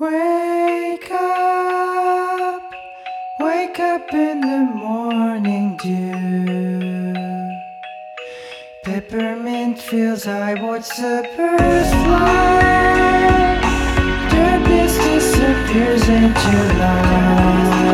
Wake up, wake up in the morning dew. Peppermint feels I watch the birds fly. Darkness disappears into light.